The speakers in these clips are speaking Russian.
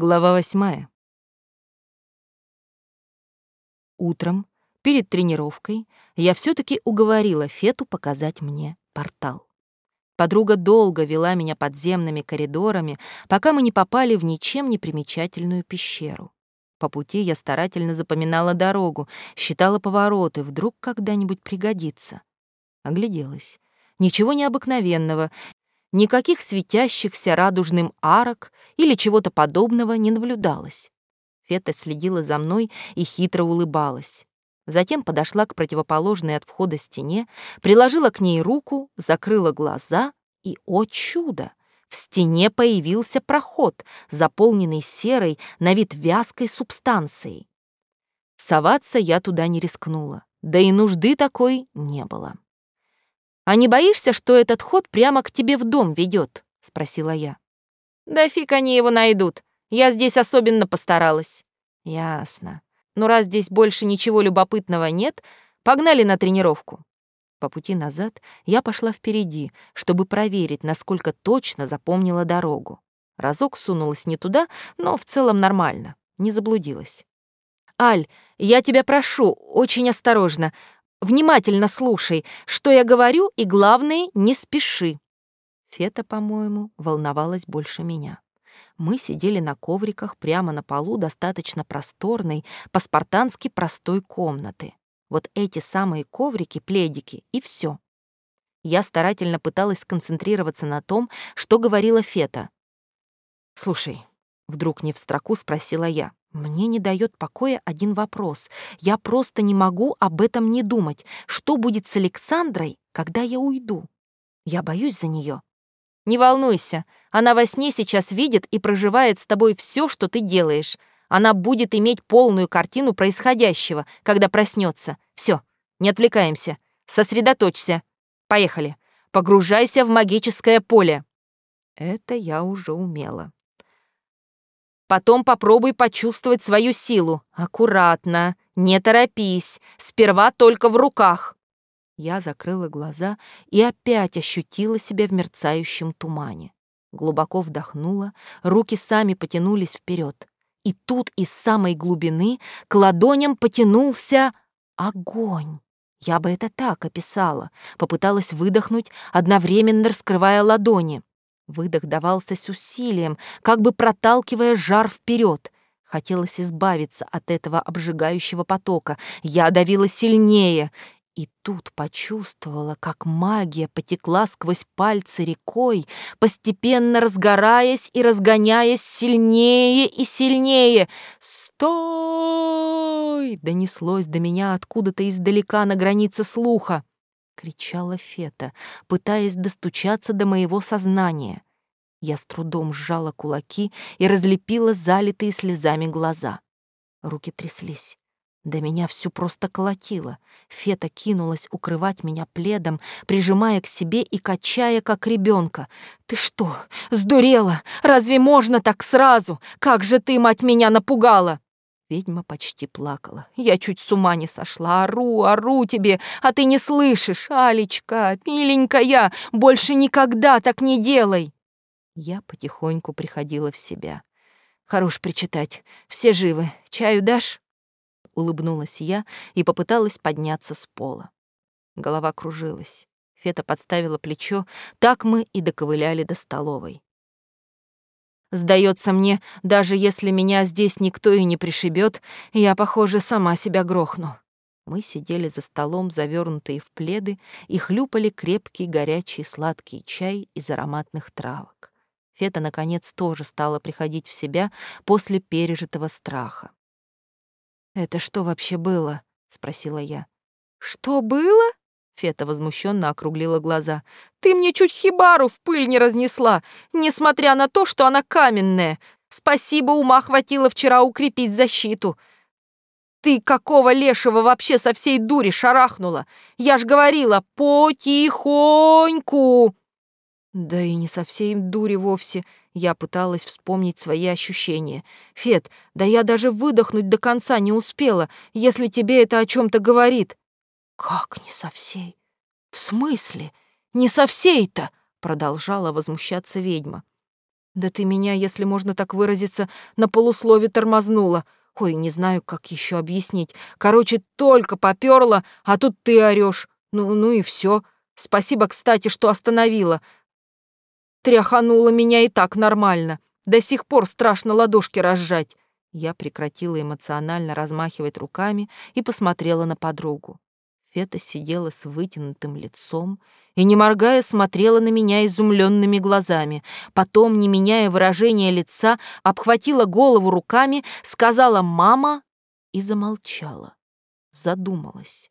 Глава восьмая. Утром, перед тренировкой, я все таки уговорила Фету показать мне портал. Подруга долго вела меня подземными коридорами, пока мы не попали в ничем не примечательную пещеру. По пути я старательно запоминала дорогу, считала повороты, вдруг когда-нибудь пригодится. Огляделась. Ничего необыкновенного, Никаких светящихся радужным арок или чего-то подобного не наблюдалось. Фета следила за мной и хитро улыбалась. Затем подошла к противоположной от входа стене, приложила к ней руку, закрыла глаза и, о чудо, в стене появился проход, заполненный серой, на вид вязкой субстанцией. Соваться я туда не рискнула, да и нужды такой не было. «А не боишься, что этот ход прямо к тебе в дом ведет? спросила я. «Да фиг они его найдут. Я здесь особенно постаралась». «Ясно. Но раз здесь больше ничего любопытного нет, погнали на тренировку». По пути назад я пошла впереди, чтобы проверить, насколько точно запомнила дорогу. Разок сунулась не туда, но в целом нормально, не заблудилась. «Аль, я тебя прошу, очень осторожно. Внимательно слушай, что я говорю, и главное, не спеши. Фета, по-моему, волновалась больше меня. Мы сидели на ковриках прямо на полу достаточно просторной, по-спартански простой комнаты. Вот эти самые коврики, пледики и все. Я старательно пыталась сконцентрироваться на том, что говорила Фета. «Слушай», — вдруг не в строку спросила я, мне не дает покоя один вопрос. Я просто не могу об этом не думать. Что будет с Александрой, когда я уйду? Я боюсь за нее. Не волнуйся, она во сне сейчас видит и проживает с тобой все, что ты делаешь. Она будет иметь полную картину происходящего, когда проснется. Все, не отвлекаемся. Сосредоточься. Поехали. Погружайся в магическое поле. Это я уже умела. Потом попробуй почувствовать свою силу. Аккуратно, не торопись. Сперва только в руках. Я закрыла глаза и опять ощутила себя в мерцающем тумане. Глубоко вдохнула, руки сами потянулись вперед. И тут из самой глубины к ладоням потянулся огонь. Я бы это так описала. Попыталась выдохнуть, одновременно раскрывая ладони. Выдох давался с усилием, как бы проталкивая жар вперед. Хотелось избавиться от этого обжигающего потока. Я давила сильнее. И тут почувствовала, как магия потекла сквозь пальцы рекой, постепенно разгораясь и разгоняясь сильнее и сильнее. «Стой!» — донеслось до меня откуда-то издалека на границе слуха кричала Фета, пытаясь достучаться до моего сознания. Я с трудом сжала кулаки и разлепила залитые слезами глаза. Руки тряслись. До меня всю просто колотило. Фета кинулась укрывать меня пледом, прижимая к себе и качая, как ребенка. «Ты что, сдурела? Разве можно так сразу? Как же ты, мать, меня напугала!» Ведьма почти плакала. Я чуть с ума не сошла. Ору, ору тебе, а ты не слышишь. Алечка, миленькая, больше никогда так не делай. Я потихоньку приходила в себя. Хорош причитать. Все живы. Чаю дашь? Улыбнулась я и попыталась подняться с пола. Голова кружилась. Фета подставила плечо. Так мы и доковыляли до столовой. Сдается мне, даже если меня здесь никто и не пришибет, я, похоже, сама себя грохну. Мы сидели за столом, завернутые в пледы, и хлюпали крепкий, горячий, сладкий чай из ароматных травок. Фета, наконец, тоже стала приходить в себя после пережитого страха. «Это что вообще было?» — спросила я. «Что было?» Фета возмущенно округлила глаза. «Ты мне чуть хибару в пыль не разнесла, несмотря на то, что она каменная. Спасибо, ума хватило вчера укрепить защиту. Ты какого лешего вообще со всей дури шарахнула? Я ж говорила, потихоньку!» Да и не со всей дури вовсе. Я пыталась вспомнить свои ощущения. «Фет, да я даже выдохнуть до конца не успела, если тебе это о чем то говорит. «Как не со всей? В смысле? Не со всей-то?» — продолжала возмущаться ведьма. Да ты меня, если можно так выразиться, на полуслове тормознула. Ой, не знаю, как еще объяснить. Короче, только попёрла, а тут ты орёшь. Ну, ну и все. Спасибо, кстати, что остановила. Тряханула меня и так нормально. До сих пор страшно ладошки разжать. Я прекратила эмоционально размахивать руками и посмотрела на подругу. Фета сидела с вытянутым лицом и, не моргая, смотрела на меня изумленными глазами. Потом, не меняя выражения лица, обхватила голову руками, сказала «мама» и замолчала, задумалась.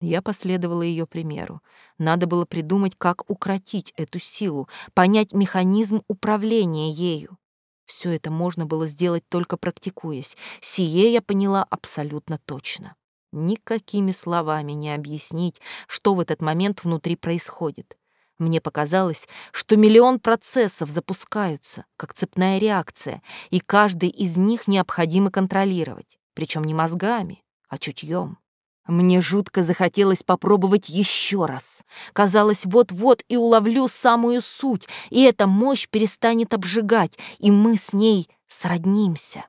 Я последовала ее примеру. Надо было придумать, как укротить эту силу, понять механизм управления ею. Все это можно было сделать только практикуясь. Сие я поняла абсолютно точно. Никакими словами не объяснить, что в этот момент внутри происходит. Мне показалось, что миллион процессов запускаются, как цепная реакция, и каждый из них необходимо контролировать, причем не мозгами, а чутьем. Мне жутко захотелось попробовать еще раз. Казалось, вот-вот и уловлю самую суть, и эта мощь перестанет обжигать, и мы с ней сроднимся.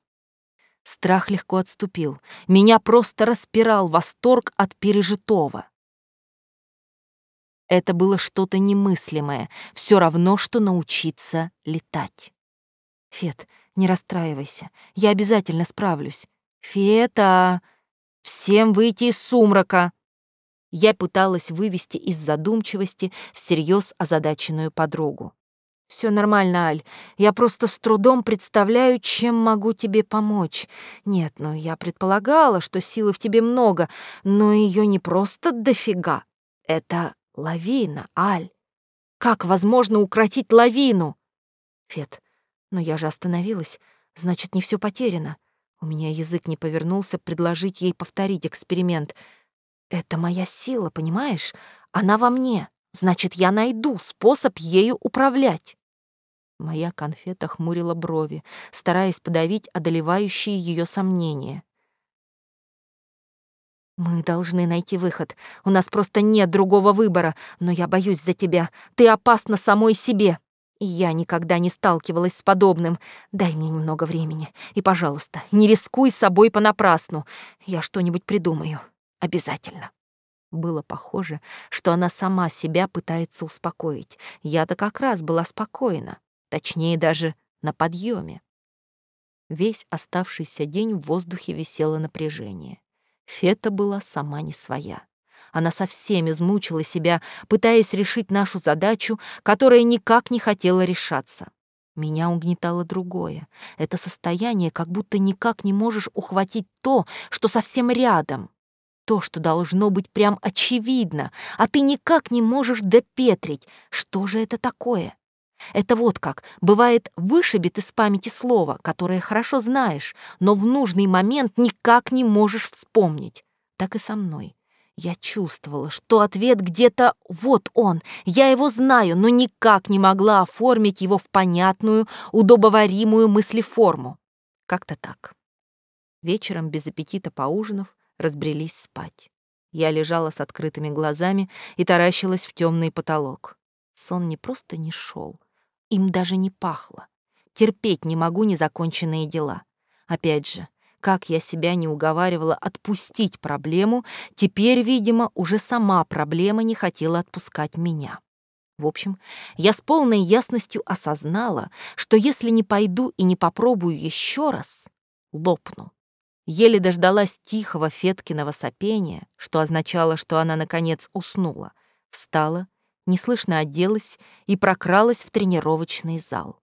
Страх легко отступил. Меня просто распирал восторг от пережитого. Это было что-то немыслимое, все равно, что научиться летать. Фет, не расстраивайся, я обязательно справлюсь. Фета, всем выйти из сумрака. Я пыталась вывести из задумчивости всерьез озадаченную подругу. Все нормально, Аль. Я просто с трудом представляю, чем могу тебе помочь. Нет, ну я предполагала, что силы в тебе много, но ее не просто дофига. Это лавина, Аль. Как возможно укротить лавину? Фет, но я же остановилась. Значит, не все потеряно. У меня язык не повернулся предложить ей повторить эксперимент. Это моя сила, понимаешь? Она во мне. Значит, я найду способ ею управлять. Моя конфета хмурила брови, стараясь подавить одолевающие ее сомнения. «Мы должны найти выход. У нас просто нет другого выбора, но я боюсь за тебя. Ты опасна самой себе. И я никогда не сталкивалась с подобным. Дай мне немного времени. И, пожалуйста, не рискуй собой понапрасну. Я что-нибудь придумаю. Обязательно». Было похоже, что она сама себя пытается успокоить. Я-то как раз была спокойна точнее даже на подъеме. Весь оставшийся день в воздухе висело напряжение. Фета была сама не своя. Она совсем измучила себя, пытаясь решить нашу задачу, которая никак не хотела решаться. Меня угнетало другое. Это состояние, как будто никак не можешь ухватить то, что совсем рядом. То, что должно быть прям очевидно, а ты никак не можешь допетрить. Что же это такое? Это вот как. Бывает, вышибет из памяти слово, которое хорошо знаешь, но в нужный момент никак не можешь вспомнить. Так и со мной. Я чувствовала, что ответ где-то вот он. Я его знаю, но никак не могла оформить его в понятную, удобоваримую мыслеформу. Как-то так. Вечером, без аппетита поужинав, разбрелись спать. Я лежала с открытыми глазами и таращилась в темный потолок. Сон не просто не шел, им даже не пахло. Терпеть не могу незаконченные дела. Опять же, как я себя не уговаривала отпустить проблему, теперь, видимо, уже сама проблема не хотела отпускать меня. В общем, я с полной ясностью осознала, что если не пойду и не попробую еще раз, лопну. Еле дождалась тихого Феткиного сопения, что означало, что она, наконец, уснула, встала неслышно оделась и прокралась в тренировочный зал.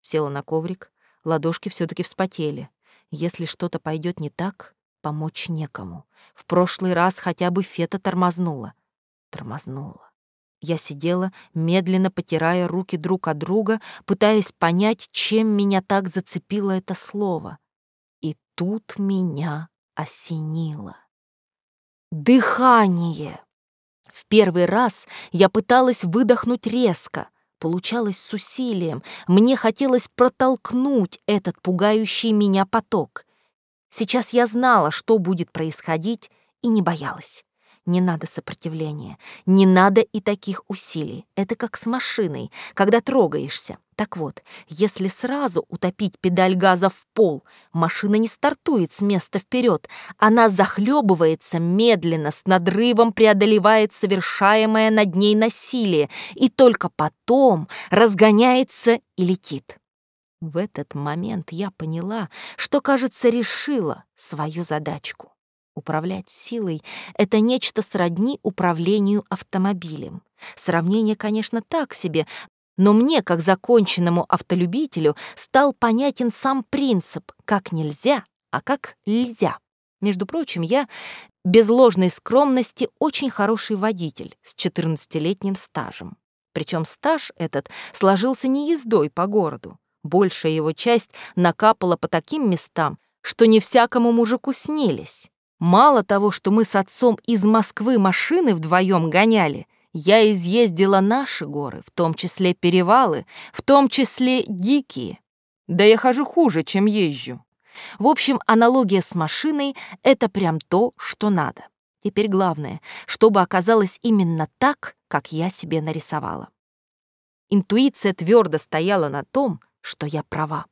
Села на коврик, ладошки все таки вспотели. Если что-то пойдет не так, помочь некому. В прошлый раз хотя бы Фета тормознула. Тормознула. Я сидела, медленно потирая руки друг от друга, пытаясь понять, чем меня так зацепило это слово. И тут меня осенило. Дыхание! В первый раз я пыталась выдохнуть резко. Получалось с усилием. Мне хотелось протолкнуть этот пугающий меня поток. Сейчас я знала, что будет происходить, и не боялась. Не надо сопротивления, не надо и таких усилий. Это как с машиной, когда трогаешься. Так вот, если сразу утопить педаль газа в пол, машина не стартует с места вперед, она захлебывается медленно, с надрывом преодолевает совершаемое над ней насилие и только потом разгоняется и летит. В этот момент я поняла, что, кажется, решила свою задачку. Управлять силой — это нечто сродни управлению автомобилем. Сравнение, конечно, так себе, но мне, как законченному автолюбителю, стал понятен сам принцип «как нельзя, а как нельзя». Между прочим, я без ложной скромности очень хороший водитель с 14-летним стажем. Причем стаж этот сложился не ездой по городу. Большая его часть накапала по таким местам, что не всякому мужику снились. Мало того, что мы с отцом из Москвы машины вдвоем гоняли, я изъездила наши горы, в том числе перевалы, в том числе дикие. Да я хожу хуже, чем езжу. В общем, аналогия с машиной — это прям то, что надо. Теперь главное, чтобы оказалось именно так, как я себе нарисовала. Интуиция твердо стояла на том, что я права.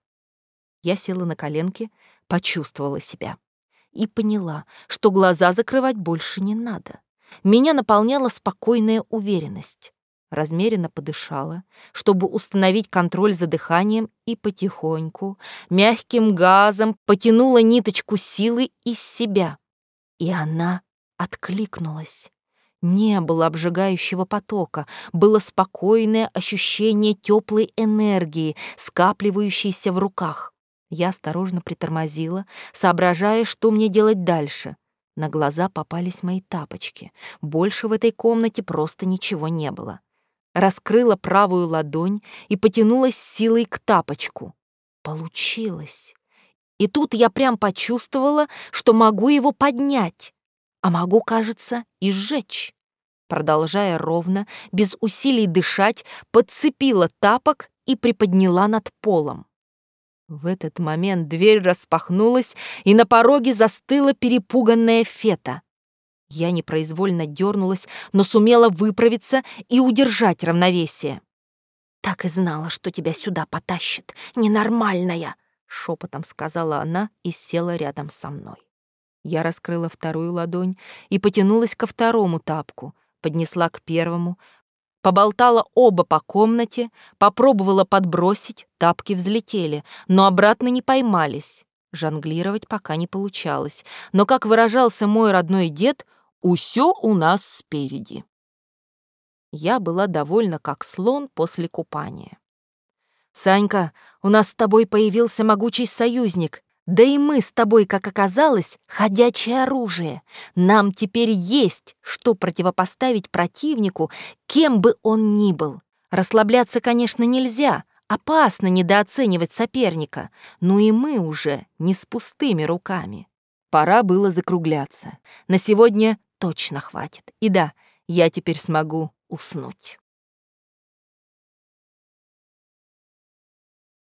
Я села на коленки, почувствовала себя и поняла, что глаза закрывать больше не надо. Меня наполняла спокойная уверенность. Размеренно подышала, чтобы установить контроль за дыханием, и потихоньку, мягким газом потянула ниточку силы из себя. И она откликнулась. Не было обжигающего потока, было спокойное ощущение теплой энергии, скапливающейся в руках. Я осторожно притормозила, соображая, что мне делать дальше. На глаза попались мои тапочки. Больше в этой комнате просто ничего не было. Раскрыла правую ладонь и потянулась силой к тапочку. Получилось. И тут я прям почувствовала, что могу его поднять, а могу, кажется, и сжечь. Продолжая ровно, без усилий дышать, подцепила тапок и приподняла над полом. В этот момент дверь распахнулась, и на пороге застыла перепуганная Фета. Я непроизвольно дернулась, но сумела выправиться и удержать равновесие. «Так и знала, что тебя сюда потащит, ненормальная!» — шепотом сказала она и села рядом со мной. Я раскрыла вторую ладонь и потянулась ко второму тапку, поднесла к первому, Поболтала оба по комнате, попробовала подбросить, тапки взлетели, но обратно не поймались. Жонглировать пока не получалось, но, как выражался мой родной дед, «усё у нас спереди». Я была довольна, как слон после купания. «Санька, у нас с тобой появился могучий союзник. Да и мы с тобой, как оказалось, ходячее оружие. Нам теперь есть, что противопоставить противнику, кем бы он ни был. Расслабляться, конечно, нельзя, опасно недооценивать соперника, но и мы уже не с пустыми руками. Пора было закругляться. На сегодня точно хватит. И да, я теперь смогу уснуть.